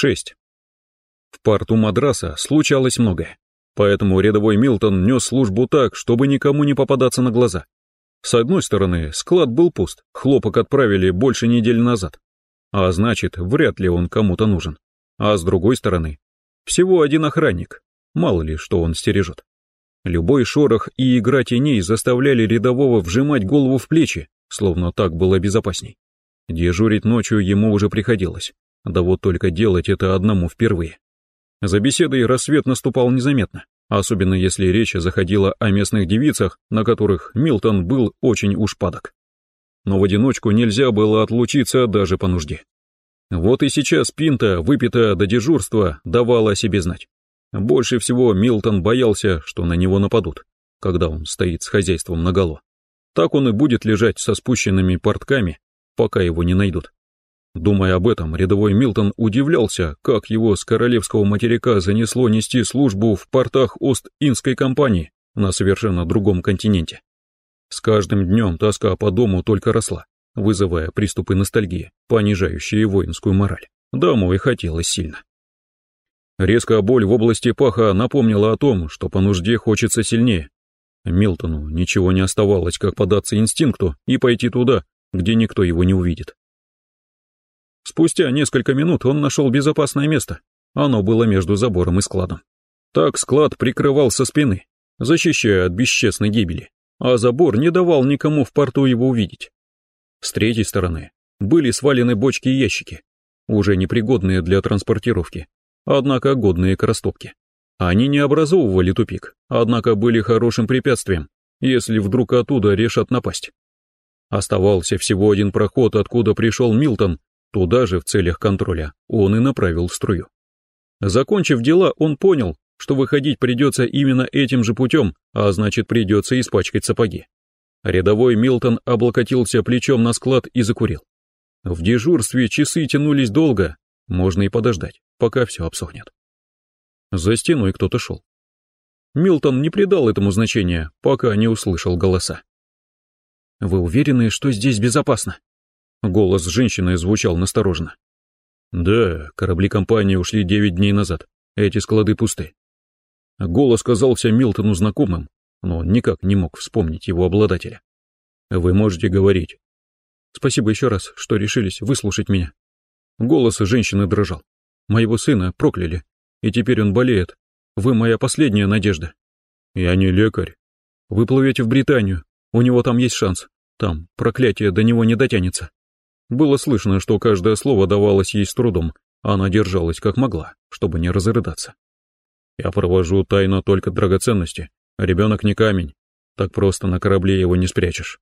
6. В порту Мадраса случалось многое, поэтому рядовой Милтон нес службу так, чтобы никому не попадаться на глаза. С одной стороны, склад был пуст, хлопок отправили больше недели назад, а значит, вряд ли он кому-то нужен. А с другой стороны, всего один охранник, мало ли, что он стережет. Любой шорох и игра теней заставляли рядового вжимать голову в плечи, словно так было безопасней. Дежурить ночью ему уже приходилось, да вот только делать это одному впервые. За беседой рассвет наступал незаметно, особенно если речь заходила о местных девицах, на которых Милтон был очень уж падок. Но в одиночку нельзя было отлучиться даже по нужде. Вот и сейчас пинта, выпитая до дежурства, давала о себе знать. Больше всего Милтон боялся, что на него нападут, когда он стоит с хозяйством наголо. Так он и будет лежать со спущенными портками, пока его не найдут. Думая об этом, рядовой Милтон удивлялся, как его с королевского материка занесло нести службу в портах Ост-Индской компании на совершенно другом континенте. С каждым днем тоска по дому только росла, вызывая приступы ностальгии, понижающие воинскую мораль. Домой хотелось сильно. Резкая боль в области паха напомнила о том, что по нужде хочется сильнее. Милтону ничего не оставалось, как податься инстинкту и пойти туда, где никто его не увидит. Спустя несколько минут он нашел безопасное место. Оно было между забором и складом. Так склад прикрывал со спины, защищая от бесчестной гибели, а забор не давал никому в порту его увидеть. С третьей стороны были свалены бочки и ящики, уже непригодные для транспортировки, однако годные к растопке. Они не образовывали тупик, однако были хорошим препятствием, если вдруг оттуда решат напасть. Оставался всего один проход, откуда пришел Милтон, Туда же в целях контроля он и направил струю. Закончив дела, он понял, что выходить придется именно этим же путем, а значит придется испачкать сапоги. Рядовой Милтон облокотился плечом на склад и закурил. В дежурстве часы тянулись долго, можно и подождать, пока все обсохнет. За стеной кто-то шел. Милтон не придал этому значения, пока не услышал голоса. «Вы уверены, что здесь безопасно?» Голос женщины звучал настороженно. «Да, корабли компании ушли девять дней назад. Эти склады пусты». Голос казался Милтону знакомым, но он никак не мог вспомнить его обладателя. «Вы можете говорить». «Спасибо еще раз, что решились выслушать меня». Голос женщины дрожал. «Моего сына прокляли, и теперь он болеет. Вы моя последняя надежда». «Я не лекарь». «Вы плывете в Британию, у него там есть шанс. Там проклятие до него не дотянется». Было слышно, что каждое слово давалось ей с трудом, а она держалась как могла, чтобы не разрыдаться. «Я провожу тайно только драгоценности. Ребенок не камень. Так просто на корабле его не спрячешь.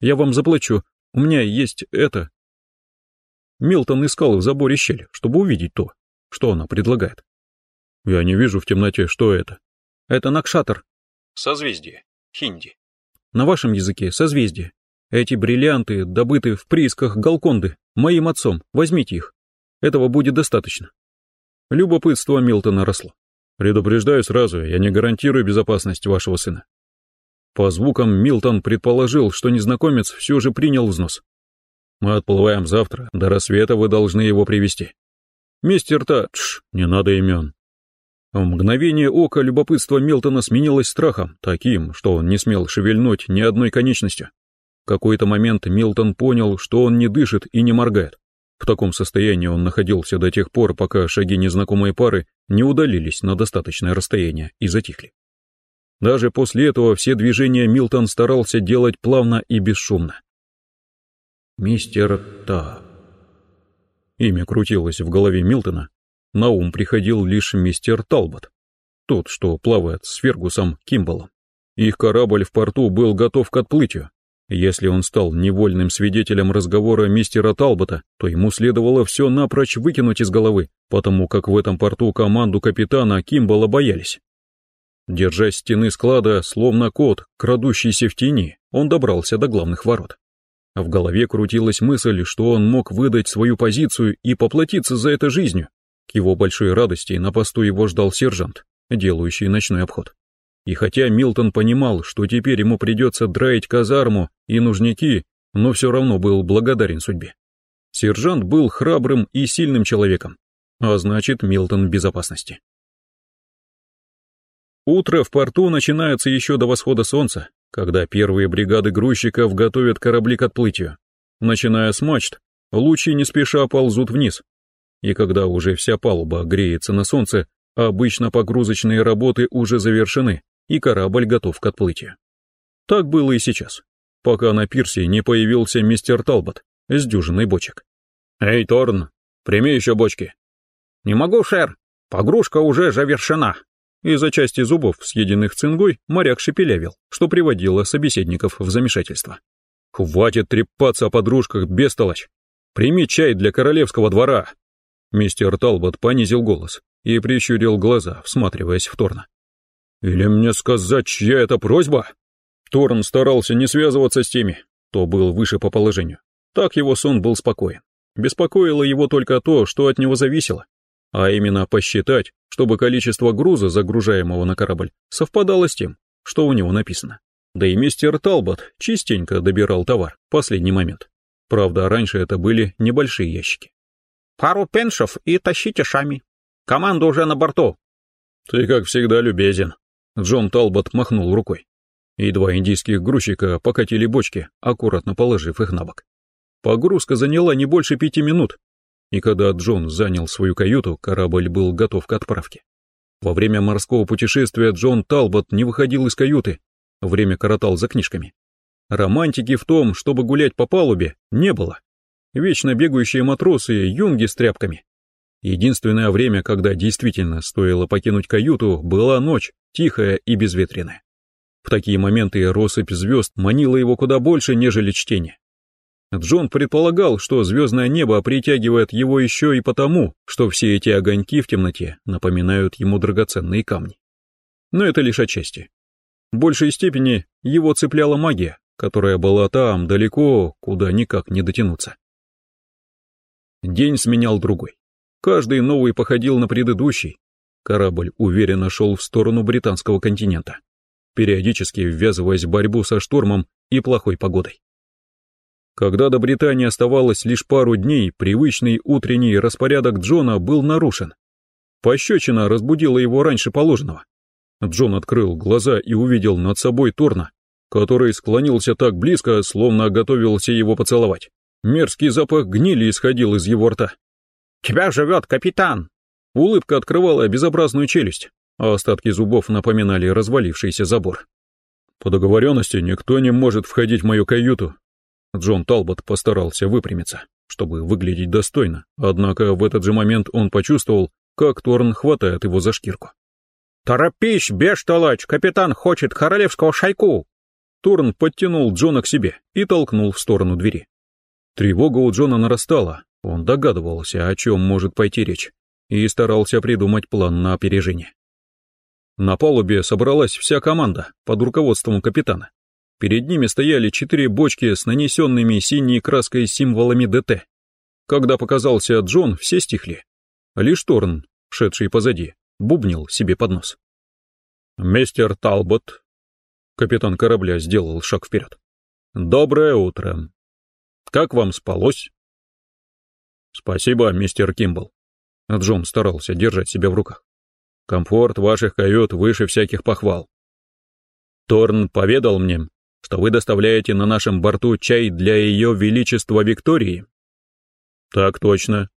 Я вам заплачу. У меня есть это...» Милтон искал в заборе щель, чтобы увидеть то, что она предлагает. «Я не вижу в темноте, что это». «Это Накшатр». «Созвездие. Хинди». «На вашем языке созвездие. Эти бриллианты добыты в приисках Галконды, моим отцом, возьмите их. Этого будет достаточно. Любопытство Милтона росло. Предупреждаю сразу, я не гарантирую безопасность вашего сына. По звукам Милтон предположил, что незнакомец все же принял взнос. Мы отплываем завтра, до рассвета вы должны его привести. Мистер Тадж, не надо имен. В мгновение ока любопытство Милтона сменилось страхом, таким, что он не смел шевельнуть ни одной конечностью. Какой-то момент Милтон понял, что он не дышит и не моргает. В таком состоянии он находился до тех пор, пока шаги незнакомой пары не удалились на достаточное расстояние и затихли. Даже после этого все движения Милтон старался делать плавно и бесшумно. «Мистер Та...» Имя крутилось в голове Милтона. На ум приходил лишь мистер Талбот, тот, что плавает с Фергусом Кимбалом. Их корабль в порту был готов к отплытию, если он стал невольным свидетелем разговора мистера Талбота, то ему следовало все напрочь выкинуть из головы, потому как в этом порту команду капитана Кимбала боялись. Держась стены склада, словно кот, крадущийся в тени, он добрался до главных ворот. В голове крутилась мысль, что он мог выдать свою позицию и поплатиться за это жизнью. К его большой радости на посту его ждал сержант, делающий ночной обход. И хотя Милтон понимал, что теперь ему придется драить казарму и нужники, но все равно был благодарен судьбе. Сержант был храбрым и сильным человеком. а значит, Милтон в безопасности. Утро в порту начинается еще до восхода солнца, когда первые бригады грузчиков готовят корабли к отплытию. Начиная с мачт, лучи не спеша ползут вниз. И когда уже вся палуба греется на солнце, обычно погрузочные работы уже завершены, и корабль готов к отплытию. Так было и сейчас, пока на пирсе не появился мистер Талбот с дюжиной бочек. «Эй, Торн, прими еще бочки». «Не могу, шер, погрузка уже завершена», из-за части зубов, съеденных цингой, моряк шепелявил, что приводило собеседников в замешательство. «Хватит трепаться о подружках, бестолочь! Прими чай для королевского двора!» Мистер Талбот понизил голос и прищурил глаза, всматриваясь в Торна. «Или мне сказать, чья это просьба?» Торн старался не связываться с теми, кто был выше по положению. Так его сон был спокоен. Беспокоило его только то, что от него зависело, а именно посчитать, чтобы количество груза, загружаемого на корабль, совпадало с тем, что у него написано. Да и мистер Талбот частенько добирал товар в последний момент. Правда, раньше это были небольшие ящики. «Пару пеншев и тащите шами. Команда уже на борту». «Ты, как всегда, любезен». Джон Талбот махнул рукой. И два индийских грузчика покатили бочки, аккуратно положив их на бок. Погрузка заняла не больше пяти минут, и когда Джон занял свою каюту, корабль был готов к отправке. Во время морского путешествия Джон Талбот не выходил из каюты, время коротал за книжками. Романтики в том, чтобы гулять по палубе, не было. Вечно бегающие матросы, юнги с тряпками. Единственное время, когда действительно стоило покинуть каюту, была ночь, тихая и безветренная. В такие моменты россыпь звезд манила его куда больше, нежели чтение. Джон предполагал, что звездное небо притягивает его еще и потому, что все эти огоньки в темноте напоминают ему драгоценные камни. Но это лишь отчасти. В большей степени его цепляла магия, которая была там, далеко, куда никак не дотянуться. День сменял другой. Каждый новый походил на предыдущий. Корабль уверенно шел в сторону британского континента, периодически ввязываясь в борьбу со штормом и плохой погодой. Когда до Британии оставалось лишь пару дней, привычный утренний распорядок Джона был нарушен. Пощечина разбудила его раньше положенного. Джон открыл глаза и увидел над собой Торна, который склонился так близко, словно готовился его поцеловать. Мерзкий запах гнили исходил из его рта. «Тебя живет капитан!» Улыбка открывала безобразную челюсть, а остатки зубов напоминали развалившийся забор. «По договоренности никто не может входить в мою каюту, Джон Талбот постарался выпрямиться, чтобы выглядеть достойно, однако в этот же момент он почувствовал, как Торн хватает его за шкирку. «Торопись, бештолочь, капитан хочет королевского шайку!» Торн подтянул Джона к себе и толкнул в сторону двери. Тревога у Джона нарастала, он догадывался, о чем может пойти речь, и старался придумать план на опережение. На палубе собралась вся команда под руководством капитана. Перед ними стояли четыре бочки с нанесенными синей краской символами ДТ. Когда показался Джон, все стихли. Лишь Торн, шедший позади, бубнил себе под нос. «Мистер Талбот», — капитан корабля сделал шаг вперед. «Доброе утро. Как вам спалось?» «Спасибо, мистер Кимбл». Джон старался держать себя в руках. «Комфорт ваших кают выше всяких похвал. Торн поведал мне, что вы доставляете на нашем борту чай для ее величества Виктории?» «Так точно».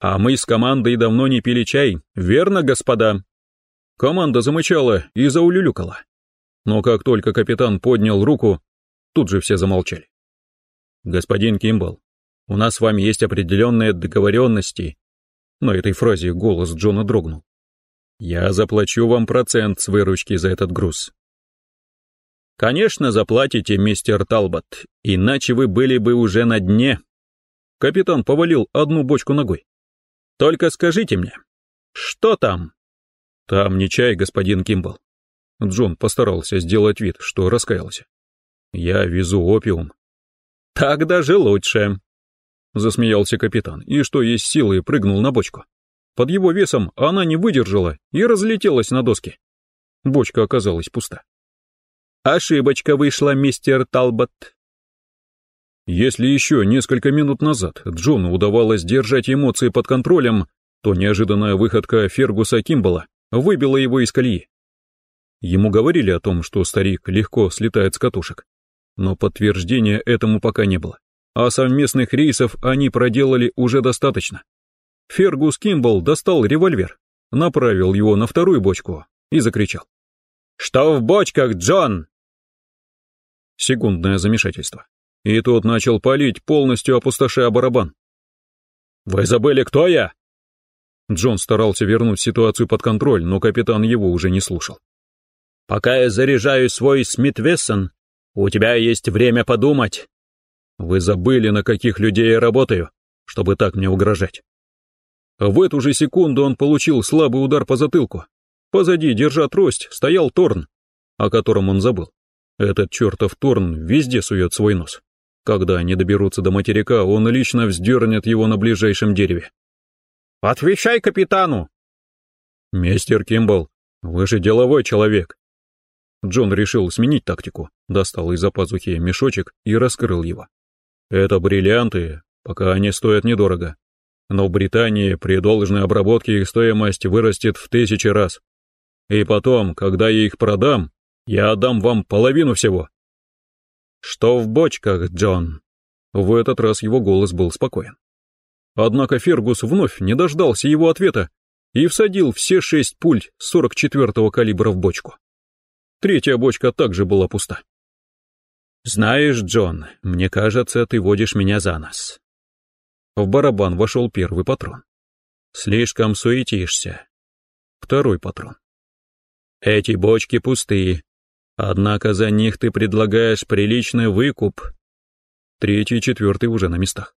«А мы с командой давно не пили чай, верно, господа?» Команда замычала и заулюлюкала. Но как только капитан поднял руку, тут же все замолчали. «Господин Кимбл, у нас с вами есть определенные договоренности». На этой фразе голос Джона дрогнул. «Я заплачу вам процент с выручки за этот груз. Конечно, заплатите, мистер Талбот, иначе вы были бы уже на дне. Капитан повалил одну бочку ногой. Только скажите мне, что там? Там не чай, господин Кимбл. Джон постарался сделать вид, что раскаялся. Я везу опиум. Так даже лучше. Засмеялся капитан и, что есть силы, прыгнул на бочку. Под его весом она не выдержала и разлетелась на доски. Бочка оказалась пуста. Ошибочка вышла, мистер Талбот. Если еще несколько минут назад Джону удавалось держать эмоции под контролем, то неожиданная выходка Фергуса Кимбала выбила его из колеи. Ему говорили о том, что старик легко слетает с катушек, но подтверждения этому пока не было, а совместных рейсов они проделали уже достаточно. Фергус Кимбал достал револьвер, направил его на вторую бочку и закричал. «Что в бочках, Джон?» Секундное замешательство. И тот начал палить, полностью опустошая барабан. «Вы забыли, кто я?» Джон старался вернуть ситуацию под контроль, но капитан его уже не слушал. «Пока я заряжаю свой Смит Вессон, у тебя есть время подумать. Вы забыли, на каких людей я работаю, чтобы так мне угрожать». В эту же секунду он получил слабый удар по затылку. Позади, держа трость, стоял Торн, о котором он забыл. Этот чертов Торн везде сует свой нос. Когда они доберутся до материка, он лично вздернет его на ближайшем дереве. «Отвечай капитану!» «Мистер Кимбл, вы же деловой человек!» Джон решил сменить тактику, достал из-за пазухи мешочек и раскрыл его. «Это бриллианты, пока они стоят недорого. Но в Британии при должной обработке их стоимость вырастет в тысячи раз. И потом, когда я их продам, я отдам вам половину всего». «Что в бочках, Джон?» В этот раз его голос был спокоен. Однако Фергус вновь не дождался его ответа и всадил все шесть пуль 44-го калибра в бочку. Третья бочка также была пуста. «Знаешь, Джон, мне кажется, ты водишь меня за нос». В барабан вошел первый патрон. «Слишком суетишься». Второй патрон. «Эти бочки пустые, Однако за них ты предлагаешь приличный выкуп. Третий и четвертый уже на местах.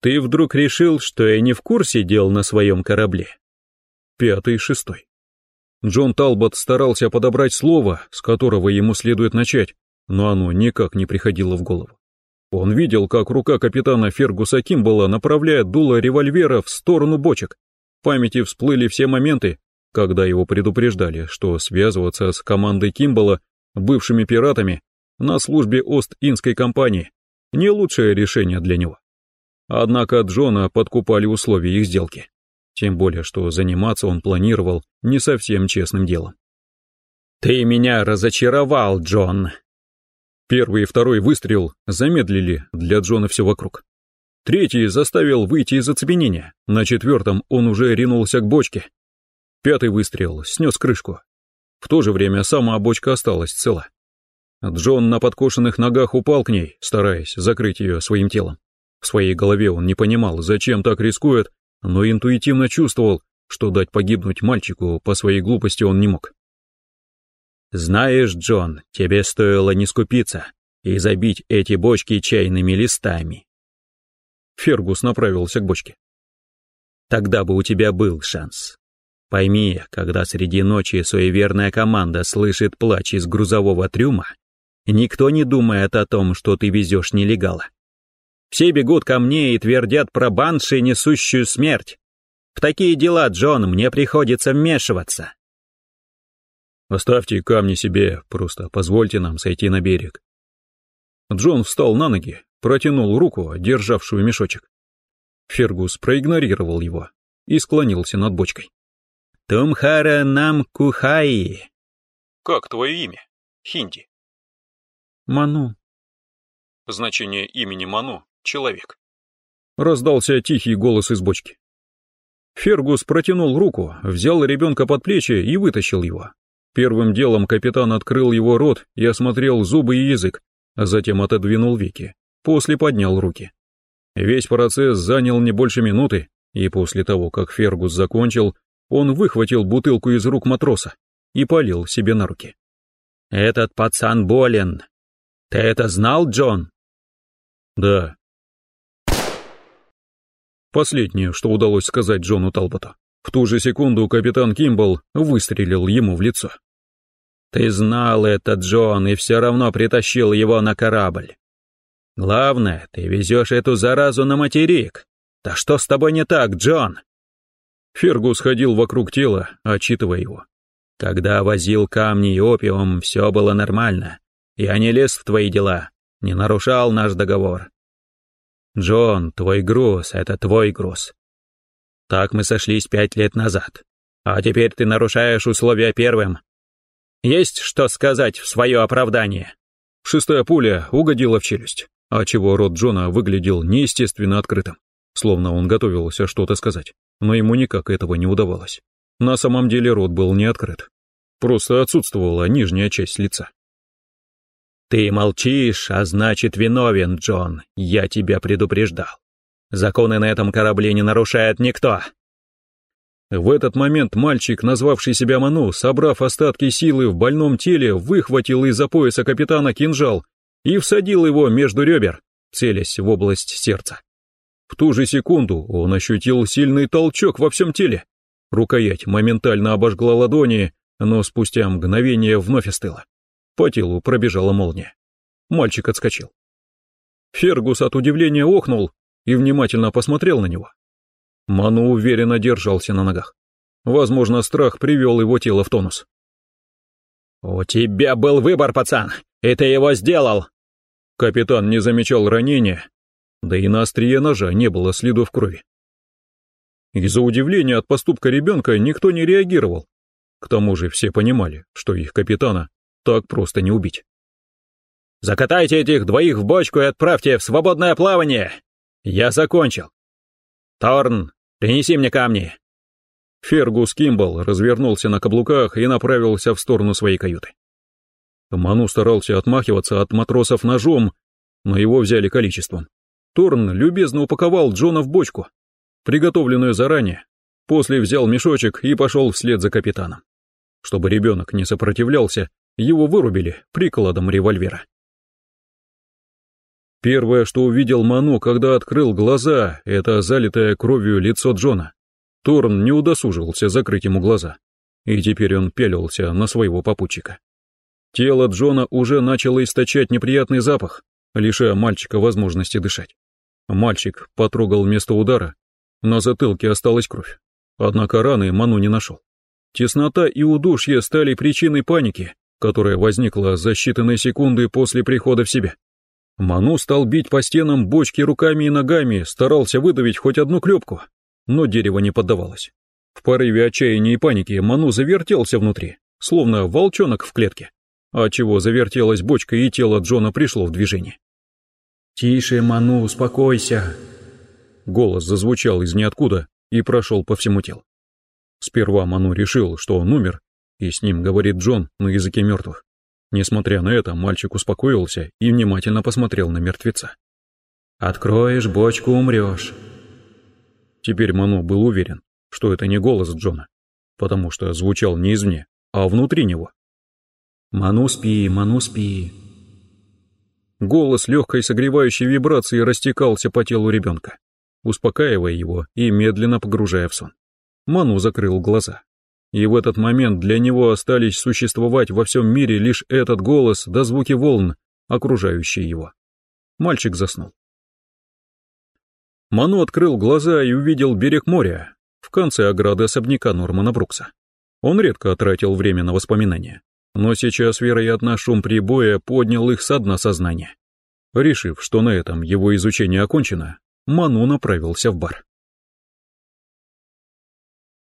Ты вдруг решил, что я не в курсе дел на своем корабле? Пятый и шестой. Джон Талбот старался подобрать слово, с которого ему следует начать, но оно никак не приходило в голову. Он видел, как рука капитана Фергуса Кимбала направляет дуло револьвера в сторону бочек. В памяти всплыли все моменты, когда его предупреждали, что связываться с командой Кимбала бывшими пиратами на службе Ост-Индской компании, не лучшее решение для него. Однако Джона подкупали условия их сделки. Тем более, что заниматься он планировал не совсем честным делом. «Ты меня разочаровал, Джон!» Первый и второй выстрел замедлили для Джона все вокруг. Третий заставил выйти из оцепенения, на четвертом он уже ринулся к бочке. Пятый выстрел снес крышку, в то же время сама бочка осталась цела. Джон на подкошенных ногах упал к ней, стараясь закрыть ее своим телом. В своей голове он не понимал, зачем так рискует, но интуитивно чувствовал, что дать погибнуть мальчику по своей глупости он не мог. «Знаешь, Джон, тебе стоило не скупиться и забить эти бочки чайными листами». Фергус направился к бочке. «Тогда бы у тебя был шанс. Пойми, когда среди ночи суеверная команда слышит плач из грузового трюма, никто не думает о том, что ты везешь нелегала. Все бегут ко мне и твердят про банши, несущую смерть. В такие дела, Джон, мне приходится вмешиваться. Оставьте камни себе, просто позвольте нам сойти на берег. Джон встал на ноги, протянул руку, державшую мешочек. Фергус проигнорировал его и склонился над бочкой. Тумхара нам Кухаи. Как твое имя? Хинди. Ману. Значение имени Ману — человек. Раздался тихий голос из бочки. Фергус протянул руку, взял ребенка под плечи и вытащил его. Первым делом капитан открыл его рот и осмотрел зубы и язык, а затем отодвинул веки, после поднял руки. Весь процесс занял не больше минуты, и после того, как Фергус закончил, он выхватил бутылку из рук матроса и полил себе на руки. «Этот пацан болен. Ты это знал, Джон?» «Да». Последнее, что удалось сказать Джону Талботу. В ту же секунду капитан Кимбл выстрелил ему в лицо. «Ты знал это, Джон, и все равно притащил его на корабль. Главное, ты везешь эту заразу на материк. Да что с тобой не так, Джон?» Фергус ходил вокруг тела, отчитывая его. «Когда возил камни и опиум, все было нормально. Я не лез в твои дела, не нарушал наш договор. Джон, твой груз — это твой груз. Так мы сошлись пять лет назад. А теперь ты нарушаешь условия первым. Есть что сказать в свое оправдание?» Шестая пуля угодила в челюсть, отчего рот Джона выглядел неестественно открытым, словно он готовился что-то сказать, но ему никак этого не удавалось. На самом деле рот был не открыт, просто отсутствовала нижняя часть лица. «Ты молчишь, а значит виновен, Джон, я тебя предупреждал. Законы на этом корабле не нарушает никто». В этот момент мальчик, назвавший себя Ману, собрав остатки силы в больном теле, выхватил из-за пояса капитана кинжал и всадил его между ребер, целясь в область сердца. В ту же секунду он ощутил сильный толчок во всем теле. Рукоять моментально обожгла ладони, но спустя мгновение вновь остыла. По телу пробежала молния. Мальчик отскочил. Фергус от удивления охнул и внимательно посмотрел на него. Ману уверенно держался на ногах. Возможно, страх привел его тело в тонус. «У тебя был выбор, пацан, и ты его сделал!» Капитан не замечал ранения, да и на острие ножа не было следов крови. Из-за удивления от поступка ребенка никто не реагировал. К тому же все понимали, что их капитана так просто не убить. «Закатайте этих двоих в бочку и отправьте в свободное плавание! Я закончил! Торн, принеси мне камни!» Фергус Кимбл развернулся на каблуках и направился в сторону своей каюты. Ману старался отмахиваться от матросов ножом, но его взяли количеством. Торн любезно упаковал Джона в бочку, приготовленную заранее, после взял мешочек и пошел вслед за капитаном. Чтобы ребенок не сопротивлялся, его вырубили прикладом револьвера. Первое, что увидел Ману, когда открыл глаза, это залитое кровью лицо Джона. Торн не удосуживался закрыть ему глаза, и теперь он пелился на своего попутчика. Тело Джона уже начало источать неприятный запах, лишая мальчика возможности дышать. Мальчик потрогал место удара, на затылке осталась кровь, однако раны Ману не нашел. Теснота и удушье стали причиной паники, которая возникла за считанные секунды после прихода в себя. Ману стал бить по стенам бочки руками и ногами, старался выдавить хоть одну клепку, но дерево не поддавалось. В порыве отчаяния и паники Ману завертелся внутри, словно волчонок в клетке, отчего завертелась бочка и тело Джона пришло в движение. «Тише, Ману, успокойся!» Голос зазвучал из ниоткуда и прошел по всему телу. Сперва Ману решил, что он умер, и с ним говорит Джон на языке мертвых. Несмотря на это, мальчик успокоился и внимательно посмотрел на мертвеца. «Откроешь бочку, умрешь». Теперь Ману был уверен, что это не голос Джона, потому что звучал не извне, а внутри него. «Ману спи, Ману спи». Голос легкой согревающей вибрации растекался по телу ребенка, успокаивая его и медленно погружая в сон. Ману закрыл глаза. И в этот момент для него остались существовать во всем мире лишь этот голос да звуки волн, окружающие его. Мальчик заснул. Ману открыл глаза и увидел берег моря в конце ограды особняка Нормана Брукса. Он редко тратил время на воспоминания, но сейчас, вероятно, шум прибоя поднял их со дна сознания. Решив, что на этом его изучение окончено, Ману направился в бар.